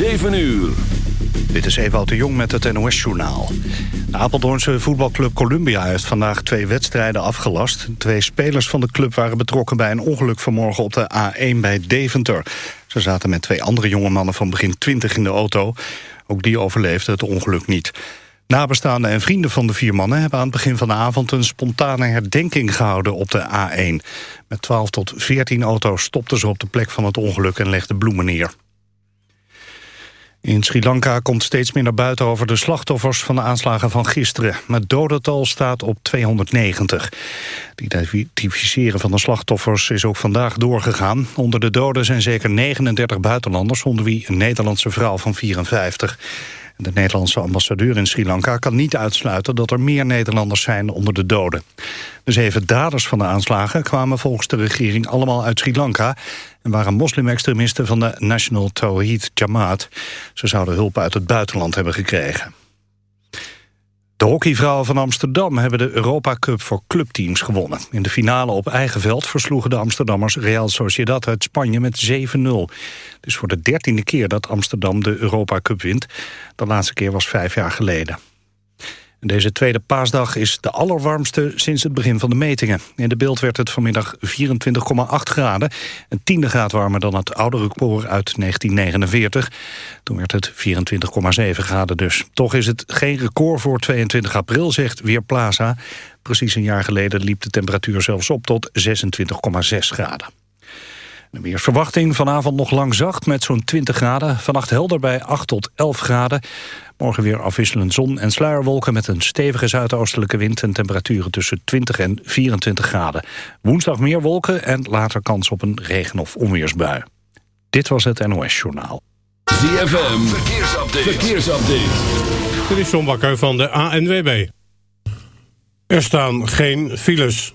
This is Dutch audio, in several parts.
7 uur. Dit is Ewout de Jong met het NOS-journaal. De Apeldoornse voetbalclub Columbia heeft vandaag twee wedstrijden afgelast. Twee spelers van de club waren betrokken bij een ongeluk vanmorgen op de A1 bij Deventer. Ze zaten met twee andere jonge mannen van begin 20 in de auto. Ook die overleefden het ongeluk niet. Nabestaanden en vrienden van de vier mannen hebben aan het begin van de avond een spontane herdenking gehouden op de A1. Met 12 tot 14 auto's stopten ze op de plek van het ongeluk en legden bloemen neer. In Sri Lanka komt steeds meer naar buiten over de slachtoffers van de aanslagen van gisteren. Het dodental staat op 290. Het identificeren van de slachtoffers is ook vandaag doorgegaan. Onder de doden zijn zeker 39 buitenlanders, onder wie een Nederlandse vrouw van 54. De Nederlandse ambassadeur in Sri Lanka kan niet uitsluiten dat er meer Nederlanders zijn onder de doden. De zeven daders van de aanslagen kwamen volgens de regering allemaal uit Sri Lanka en waren moslimextremisten van de National Tawhid Jamaat. Ze zouden hulp uit het buitenland hebben gekregen. De hockeyvrouwen van Amsterdam hebben de Europa Cup voor clubteams gewonnen. In de finale op eigen veld versloegen de Amsterdammers Real Sociedad uit Spanje met 7-0. Het is voor de dertiende keer dat Amsterdam de Europa Cup wint. De laatste keer was vijf jaar geleden. Deze tweede paasdag is de allerwarmste sinds het begin van de metingen. In de beeld werd het vanmiddag 24,8 graden. Een tiende graad warmer dan het oude record uit 1949. Toen werd het 24,7 graden dus. Toch is het geen record voor 22 april, zegt Weerplaza. Precies een jaar geleden liep de temperatuur zelfs op tot 26,6 graden. De weersverwachting vanavond nog lang zacht met zo'n 20 graden. Vannacht helder bij 8 tot 11 graden. Morgen weer afwisselend zon en sluierwolken met een stevige zuidoostelijke wind en temperaturen tussen 20 en 24 graden. Woensdag meer wolken en later kans op een regen- of onweersbui. Dit was het NOS Journaal. ZFM, verkeersupdate. verkeersupdate. Dit is John Bakker van de ANWB. Er staan geen files.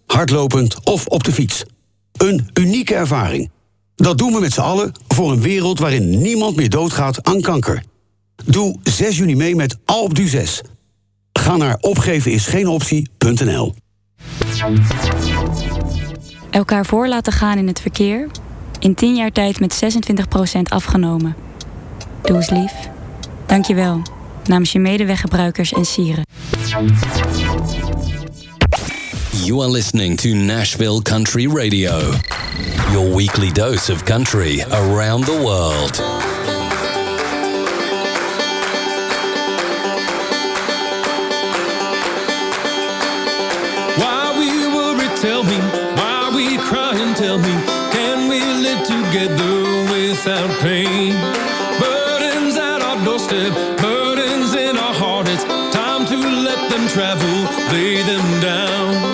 hardlopend of op de fiets. Een unieke ervaring. Dat doen we met z'n allen voor een wereld waarin niemand meer doodgaat aan kanker. Doe 6 juni mee met Alpe d'Huez. Ga naar opgevenisgeenoptie.nl Elkaar voor laten gaan in het verkeer. In 10 jaar tijd met 26% afgenomen. Doe eens lief. Dank je wel. Namens je medeweggebruikers en sieren. You are listening to Nashville Country Radio. Your weekly dose of country around the world. Why we worry, tell me. Why we cry and tell me. Can we live together without pain? Burdens at our doorstep, burdens in our heart. It's time to let them travel, lay them down.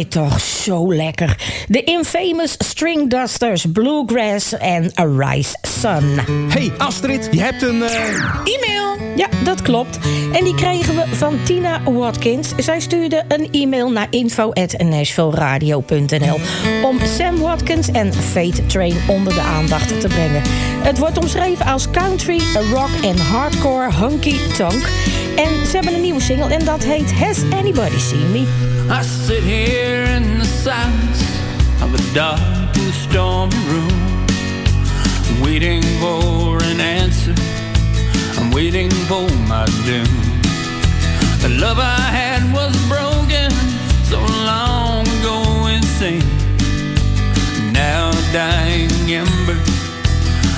Dit toch zo lekker. De Infamous String Dusters, Bluegrass en Arise Sun. Hey Astrid, je hebt een... eh, E-mail! Ja, dat klopt. En die kregen we van Tina Watkins. Zij stuurde een e-mail naar info.nashvilleradio.nl om Sam Watkins en Fate Train onder de aandacht te brengen. Het wordt omschreven als country, rock en hardcore honky tonk. En ze hebben een nieuwe single en dat heet Has Anybody Seen Me? I sit here in the silence of a dark and stormy room, waiting for an answer. I'm waiting for my doom. The love I had was broken so long ago, it seems. Now a dying ember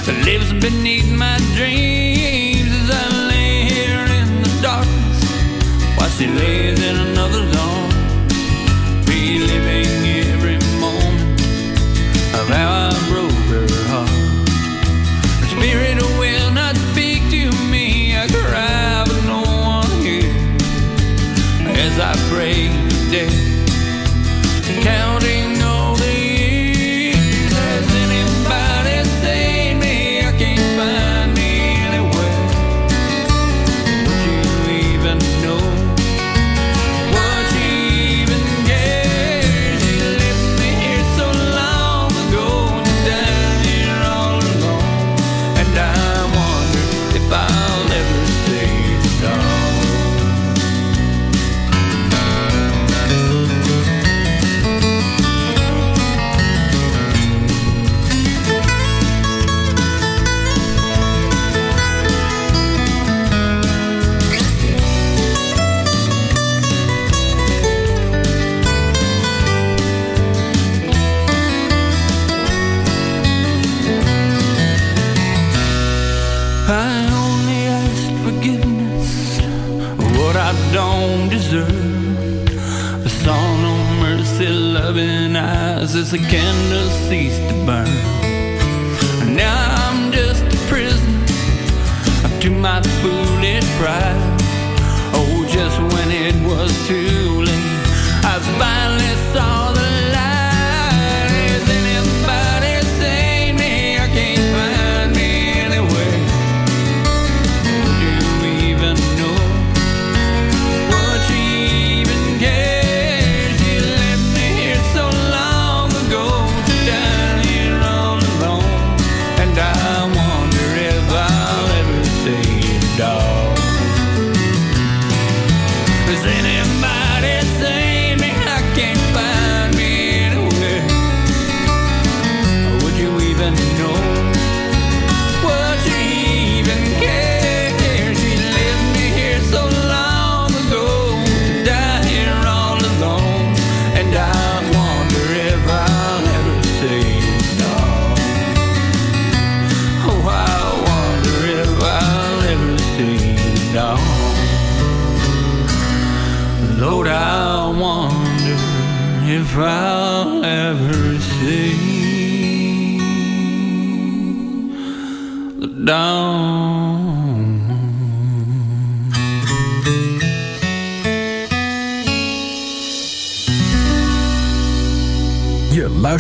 that lives beneath my dreams as I lay here in the darkness while she lays in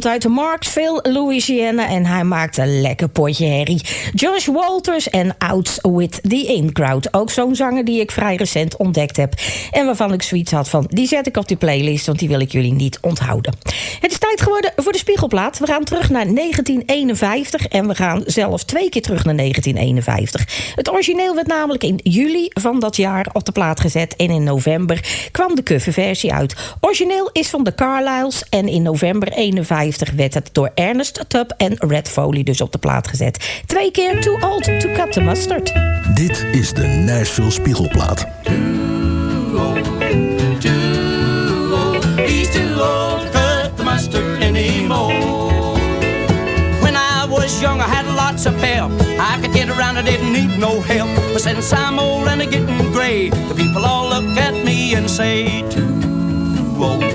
Komt uit Marksville, Louisiana en hij maakt een lekker potje herrie. Josh Walters en Outs with the In Crowd. Ook zo'n zanger die ik vrij recent ontdekt heb. En waarvan ik zoiets had van, die zet ik op die playlist... want die wil ik jullie niet onthouden. Het is tijd geworden voor de Spiegelplaat. We gaan terug naar 1951 en we gaan zelfs twee keer terug naar 1951. Het origineel werd namelijk in juli van dat jaar op de plaat gezet... en in november kwam de coverversie uit. Origineel is van de Carlyles en in november 51 werd het door Ernest Tubb en Red Foley dus op de plaat gezet. Twee keer Too Old to Cut the Mustard. Dit is de Nashville Spiegelplaat. He's too old to cut the mustard anymore. When I was young, I had lots of pep. I could get around, I didn't need no help. But since I'm old and I'm getting gray, the people all look at me and say, too old,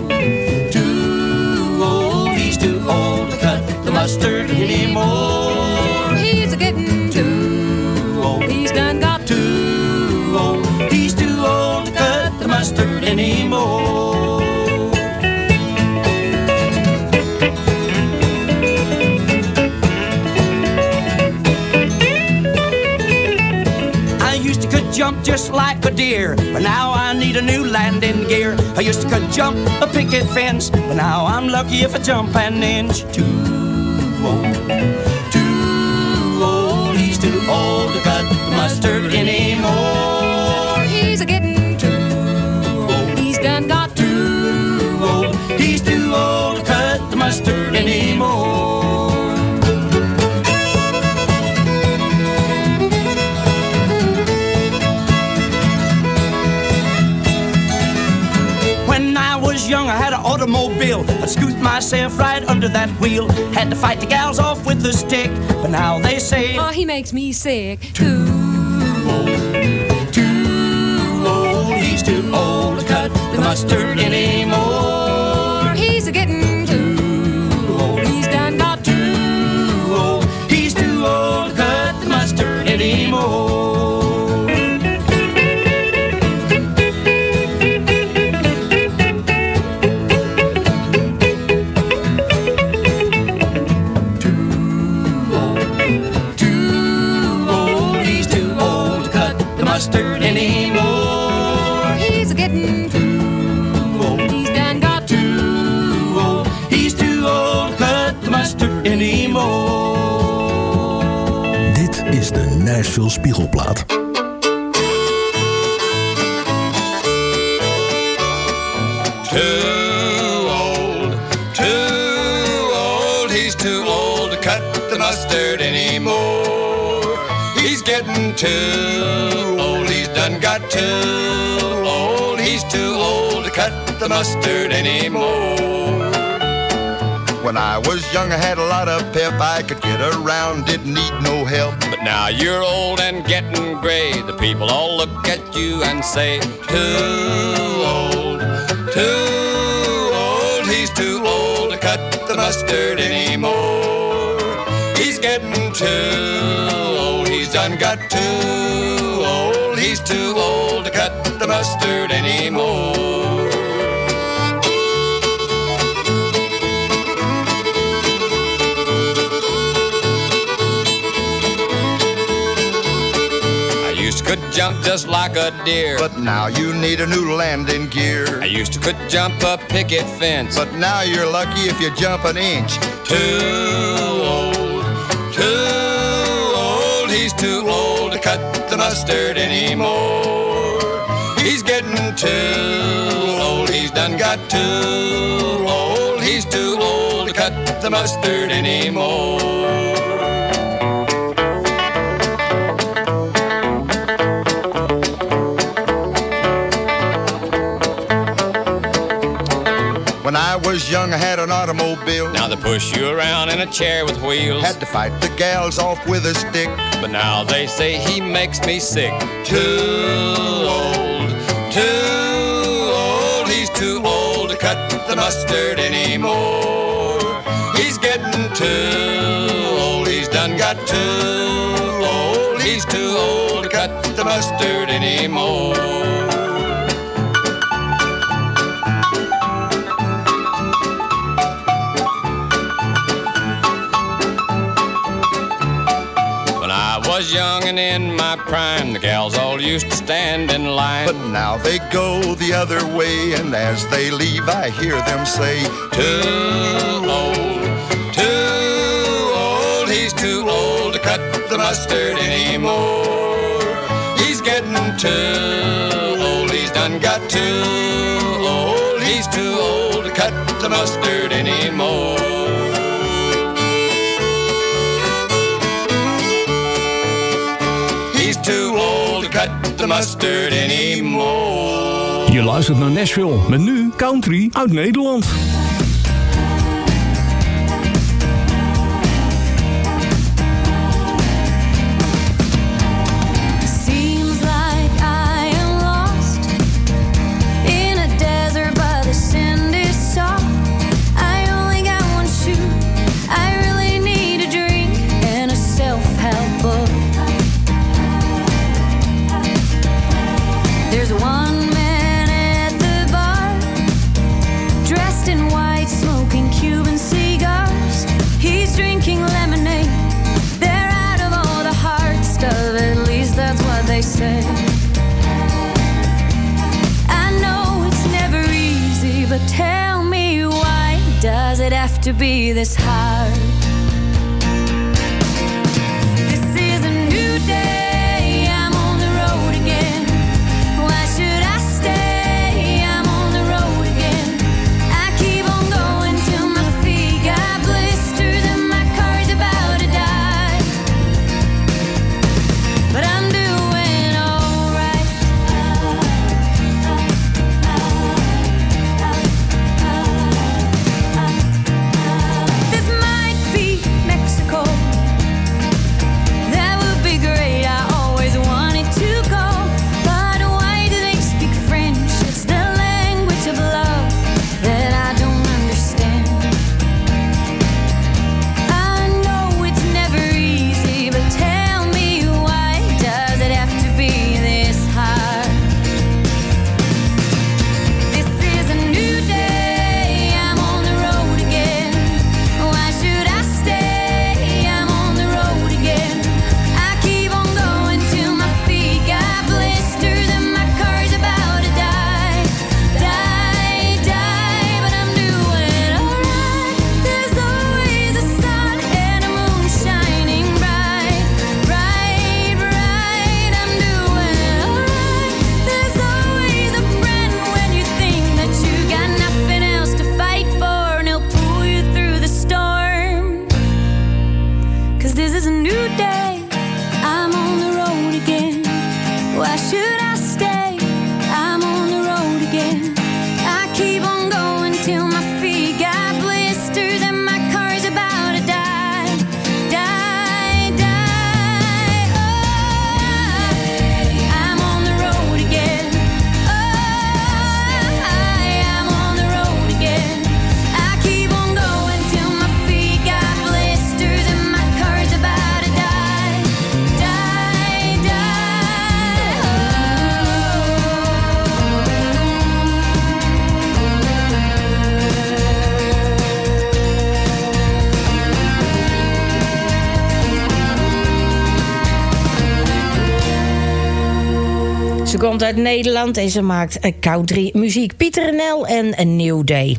mustard anymore. He's a getting too old. He's done got too old. He's too old to cut the mustard anymore. I used to could jump just like a deer, but now I need a new landing gear. I used to could jump a picket fence, but now I'm lucky if I jump an inch. Too old, too old. He's too old to cut the mustard anymore. Automobile. I'd scoot myself right under that wheel. Had to fight the gals off with a stick, but now they say, Oh, he makes me sick. Too old, too old. He's too old to cut the mustard anymore. Nashville Spiegelplaat. Too old, too old, he's too old to cut the mustard anymore. He's getting too old, he's done got too old, he's too old to cut the mustard anymore. When I was young, I had a lot of pep. I could get around, didn't need no help. Now you're old and getting gray. The people all look at you and say, Too old, too old. He's too old to cut the mustard anymore. He's getting too old. He's done got too old. He's too old to cut the mustard anymore. Jump just like a deer. But now you need a new landing gear. I used to could jump a picket fence. But now you're lucky if you jump an inch. Too old, too old. He's too old to cut the mustard anymore. He's getting too old. He's done got too old. He's too old to cut the mustard anymore. was young, I had an automobile. Now they push you around in a chair with wheels. Had to fight the gals off with a stick. But now they say he makes me sick. Too old, too old, he's too old to cut the mustard anymore. He's getting too old, he's done got too old, he's too old to cut the mustard anymore. in my prime the gals all used to stand in line. But now they go the other way, and as they leave, I hear them say, Too old, too old, he's too old to cut the mustard anymore. He's getting too old, he's done got too old, he's too old to cut the mustard anymore. mustard anymore. Je luistert naar Nashville met nu country uit Nederland. this heart. Ze komt uit Nederland en ze maakt eh, country muziek. Pieter Nel en A New Day.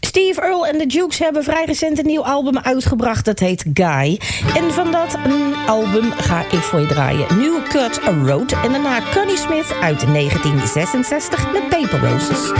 Steve Earle en de Dukes hebben vrij recent een nieuw album uitgebracht. Dat heet Guy. En van dat mm, album ga ik voor je draaien. New Cut A Road. En daarna Connie Smith uit 1966 met Paper Roses.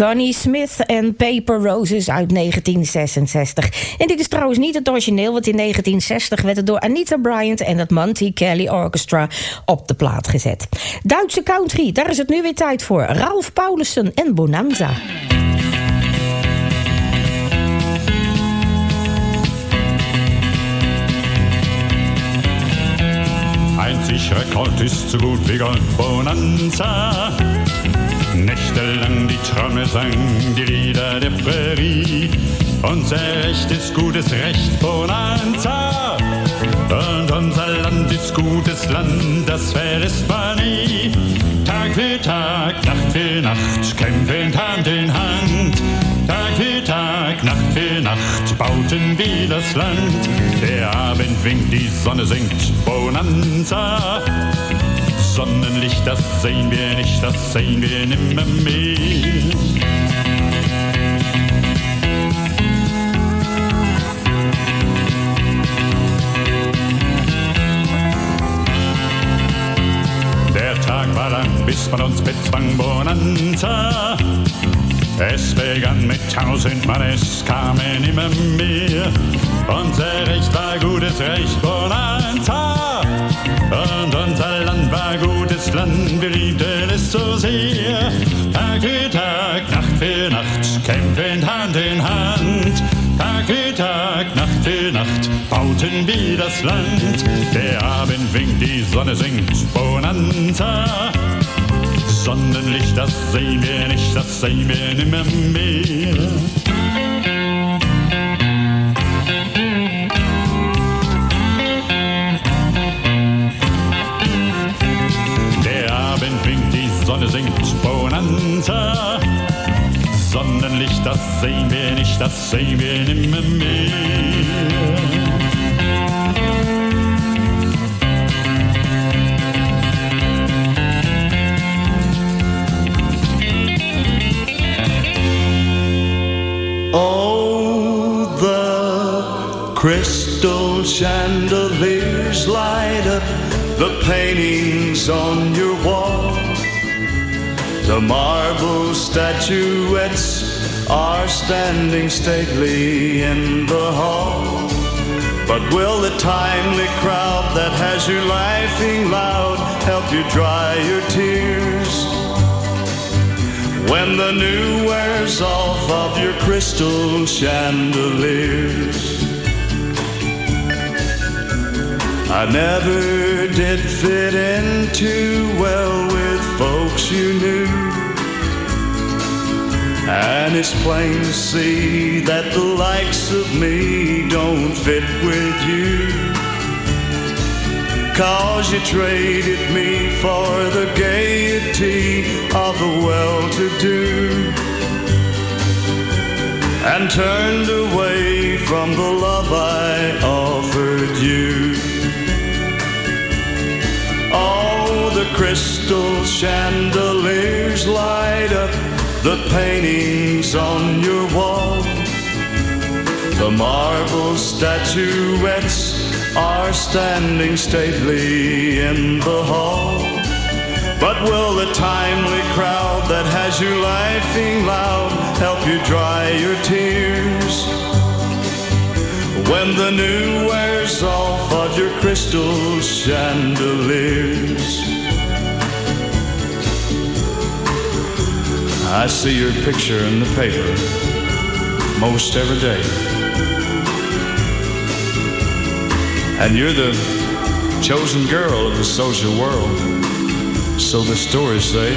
Connie Smith en Paper Roses uit 1966. En dit is trouwens niet het origineel, want in 1960 werd het door Anita Bryant en het Monty Kelly Orchestra op de plaat gezet. Duitse country, daar is het nu weer tijd voor. Ralph Paulussen en Bonanza. Einzig Rekord ist so gut wie Gold Bonanza. Die Trommel sang die Lieder der Prärie. Unser Recht ist gutes Recht Bonanza. Und unser Land ist gutes Land, das verlässt man nie. Tag für Tag, Nacht für Nacht, kämpfend Hand in Hand. Tag für Tag, Nacht für Nacht, bauten wir das Land. Der Abend winkt, die Sonne sinkt, Bonanza. Sonnenlicht, das sehen wir nicht, das sehen wir nimmer mehr. Der Tag war lang, bis man uns bezwang Bonanza. Es begann mit tausend Mann, es kamen immer mehr. Unser Recht war gutes Recht, Bonanza. Und unser Land war gutes Land, wir liebten es so sehr. Tag für Tag, Nacht für Nacht, kämpfend Hand in Hand. Tag für Tag, Nacht für Nacht, bauten wir das Land. Der Abend winkt, die Sonne sinkt, Bonanza. Sonnenlicht, das sehen wir nicht, das sehen wir nimmer mehr. Sinkt, Bonanza. Sonnenlicht, das sehen wir nicht, das sehen wir nimmer mehr. Oh, the crystal chandeliers light up the paintings on your wall. The marble statuettes are standing stately in the hall. But will the timely crowd that has you laughing loud help you dry your tears? When the new wears off of your crystal chandeliers. I never did fit in too well with folks you knew. And it's plain to see that the likes of me don't fit with you. Cause you traded me for the gaiety of the well-to-do And turned away from the love I offered you Oh, the crystal chandeliers light up the paintings on your wall The marble statuettes are standing stately in the hall. But will the timely crowd that has you laughing loud help you dry your tears? When the new wears off of your crystal chandeliers. I see your picture in the paper most every day. And you're the chosen girl of the social world, so the stories say.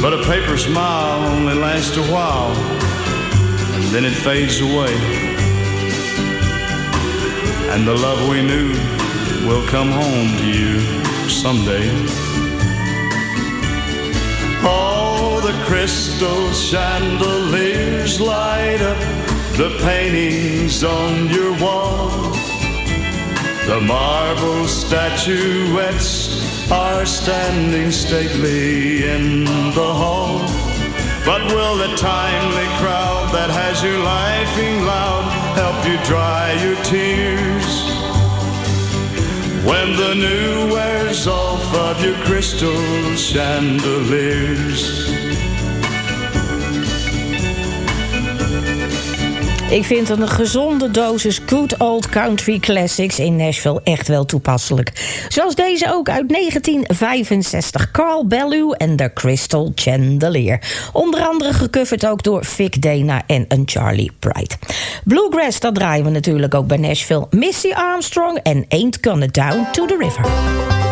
But a paper smile only lasts a while, and then it fades away. And the love we knew will come home to you someday. crystal chandeliers light up the paintings on your wall. The marble statuettes are standing stately in the hall. But will the timely crowd that has you laughing loud help you dry your tears? When the new wears off of your crystal chandeliers. Ik vind een gezonde dosis good old country classics in Nashville echt wel toepasselijk. Zoals deze ook uit 1965, Carl Bellew en The Crystal Chandelier. Onder andere gecoverd ook door Vic Dana en een Charlie Pride. Bluegrass, dat draaien we natuurlijk ook bij Nashville. Missy Armstrong en Ain't Gonna Down to the River.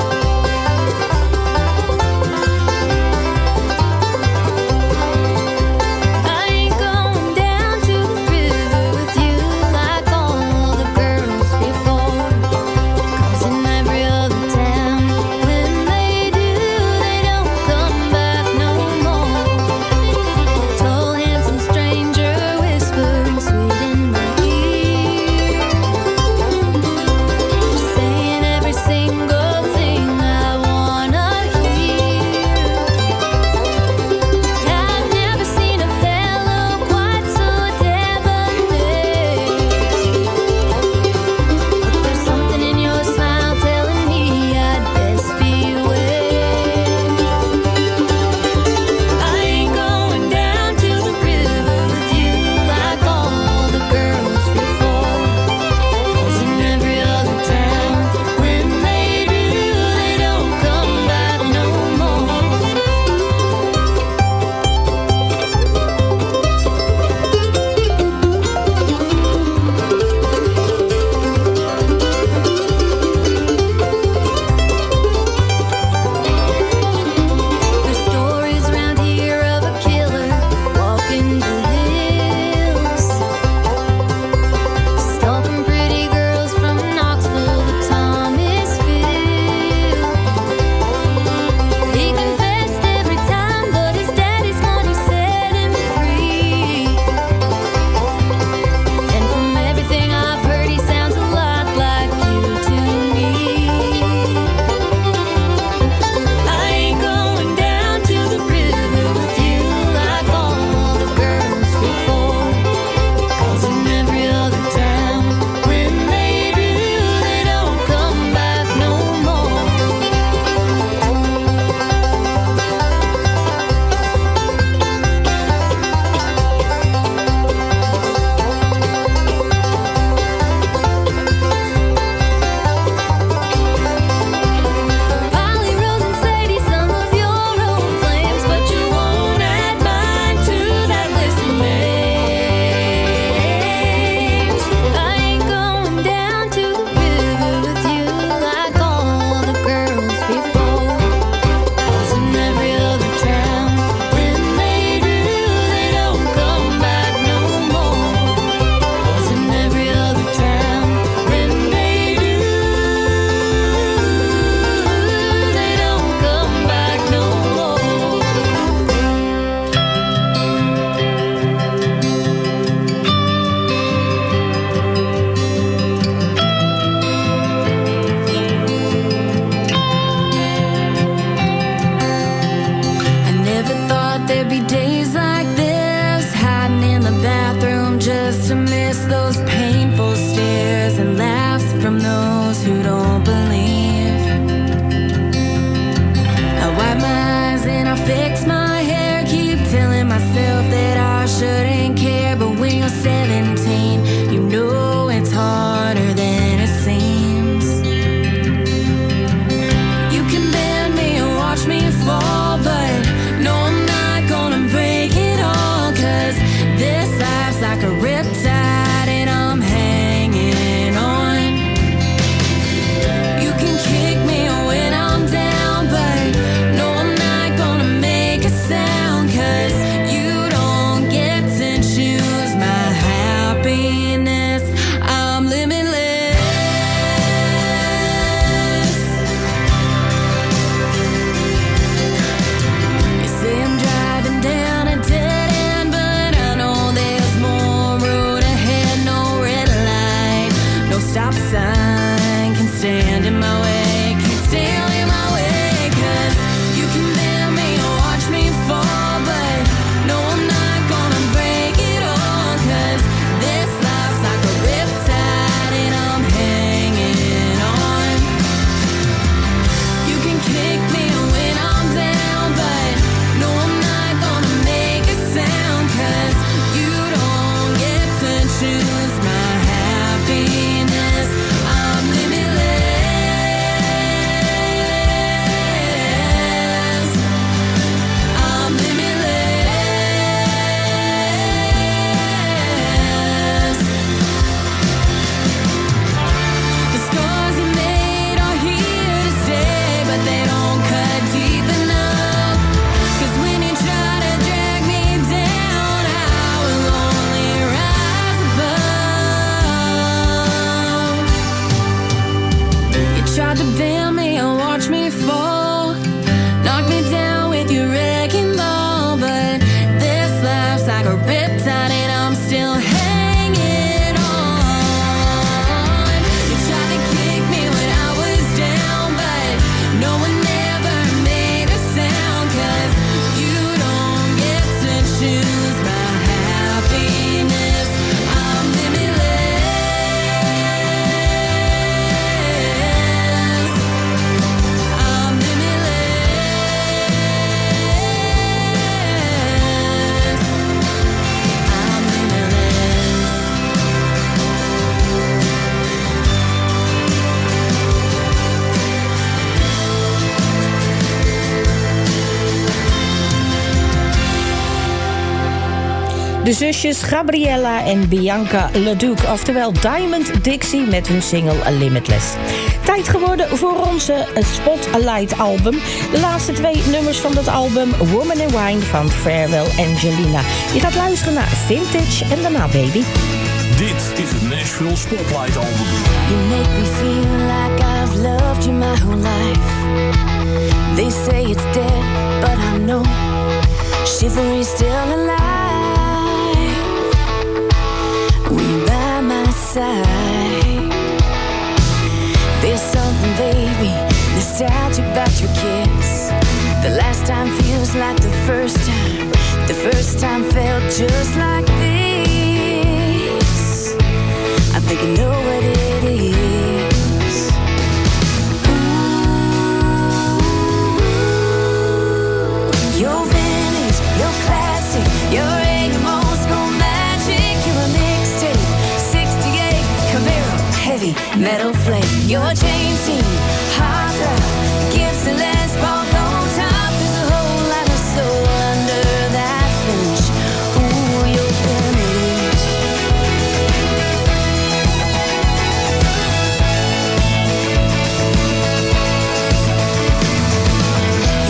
Zusjes Gabriella en Bianca Leduc, oftewel Diamond Dixie met hun single Limitless. Tijd geworden voor onze Spotlight album. De laatste twee nummers van dat album, Woman and Wine van Farewell Angelina. Je gaat luisteren naar Vintage en daarna Baby. Dit is het Nashville Spotlight album. You make me feel like I've loved you my whole life. They say it's dead, but I know chivalry's still alive. When you're by my side, there's something, baby, nostalgic about your kiss. The last time feels like the first time. The first time felt just like this. I think I know what it is. metal flake. Your chain team, harder, gives and less ball on top. There's a whole lot of soul under that finch. Ooh, you're finished.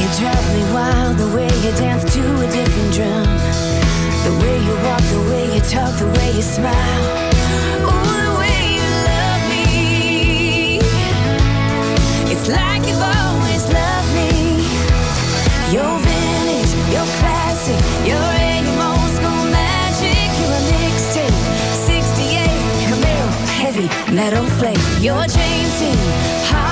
You drive me wild the way you dance to a different drum. The way you walk, the way you talk, the way you smile. metal flake. You're James Dean.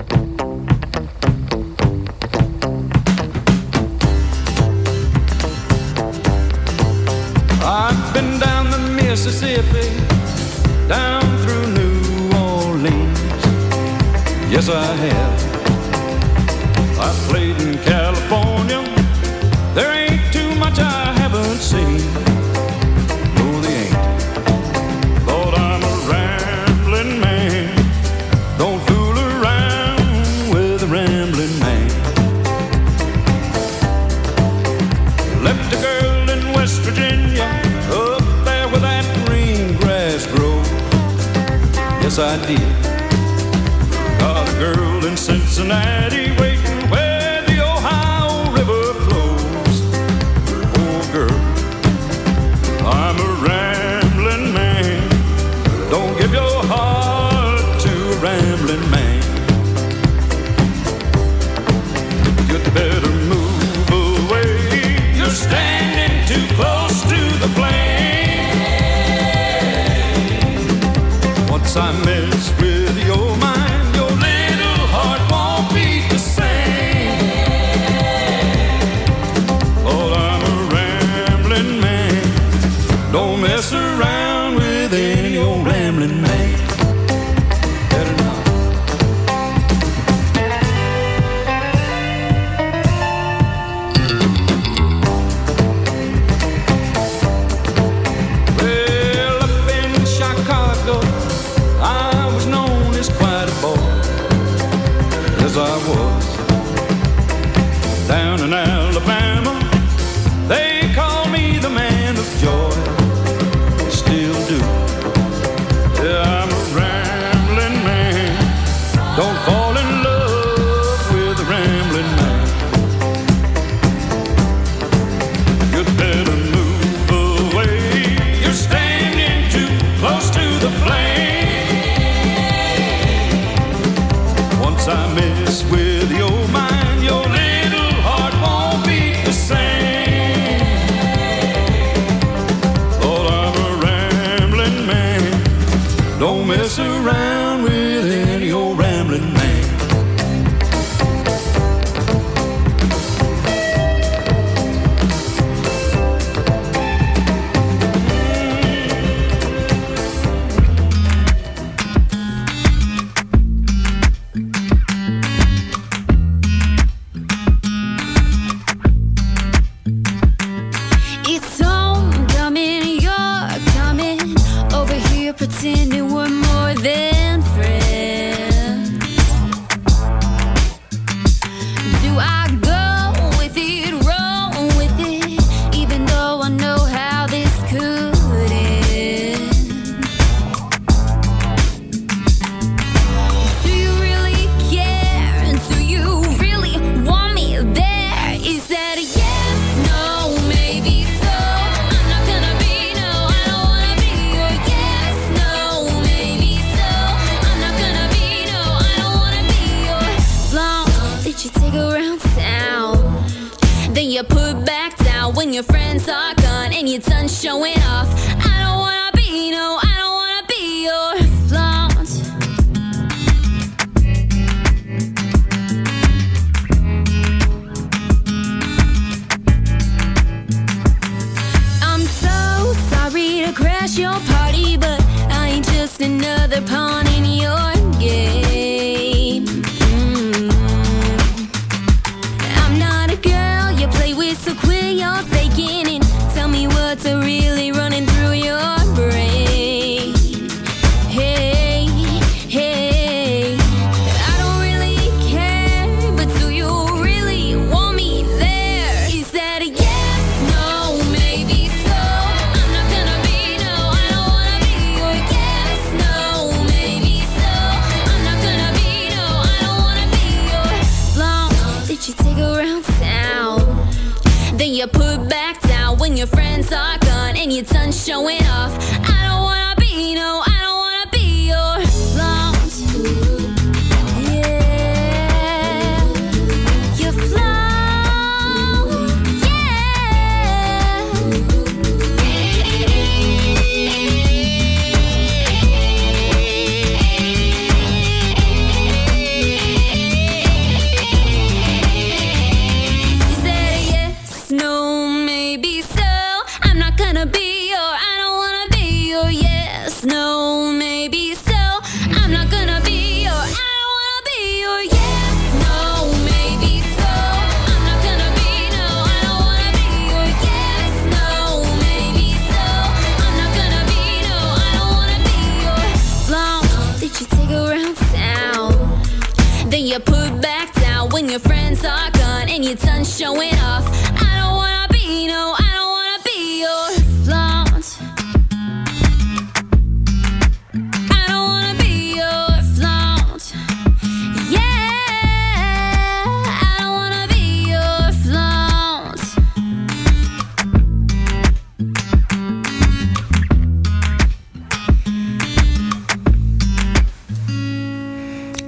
you're faking it. Tell me what's a real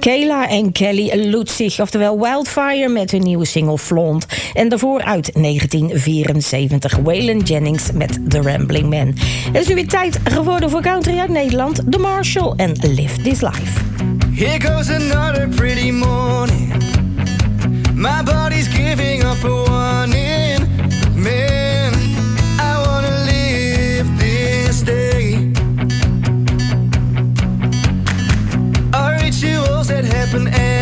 Kayla en Kelly Lutzig, oftewel Wildfire met hun nieuwe single Flaunt. En daarvoor uit 1974 Waylon Jennings met The Rambling Man. Het is nu weer tijd geworden voor country uit Nederland, The Marshall en Live This Life. Here goes another pretty morning. My body's giving up a warning.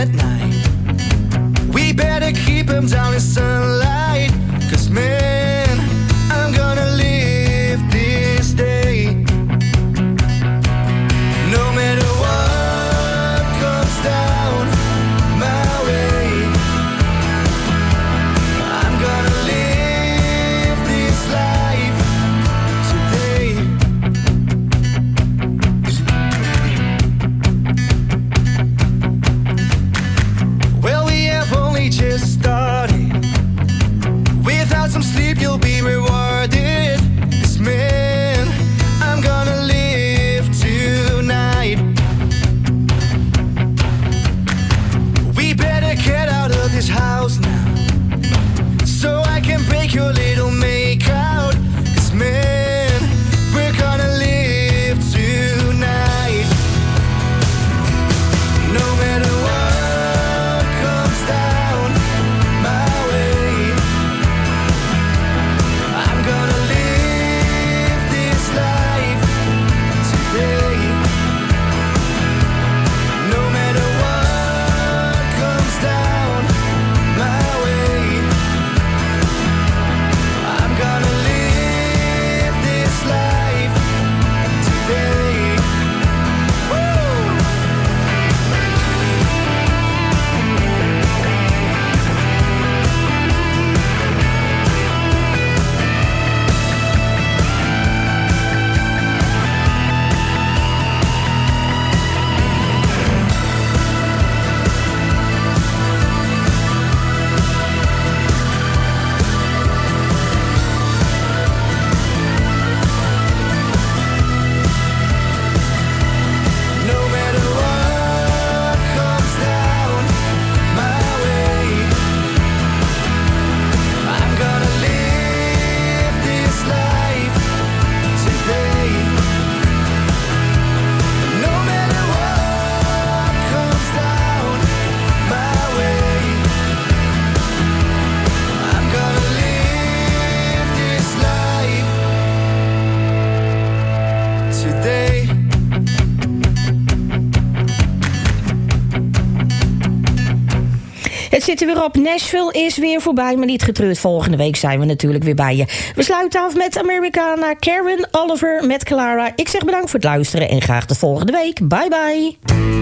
At night. We better keep them down in sunlight. Cause man, zit er weer op. Nashville is weer voorbij, maar niet getreurd. Volgende week zijn we natuurlijk weer bij je. We sluiten af met Americana Karen Oliver met Clara. Ik zeg bedankt voor het luisteren en graag de volgende week. Bye bye.